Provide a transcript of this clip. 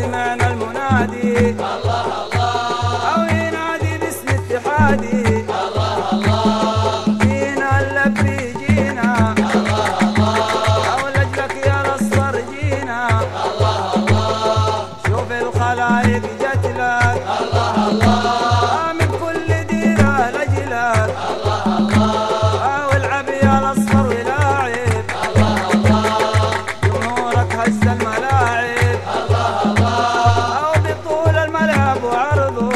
سمعنا المنادي. الله الله أو ينادي باسم اتحادي. الله الله فينا اللب جينا الله الله أو لجلك يا الأصفر جينا. الله الله شوف الخلايق جت لك الله الله من كل ديرة لجلك. الله الله العب يا الأصفر ولاعب الله الله جمهورك هز المرأة cara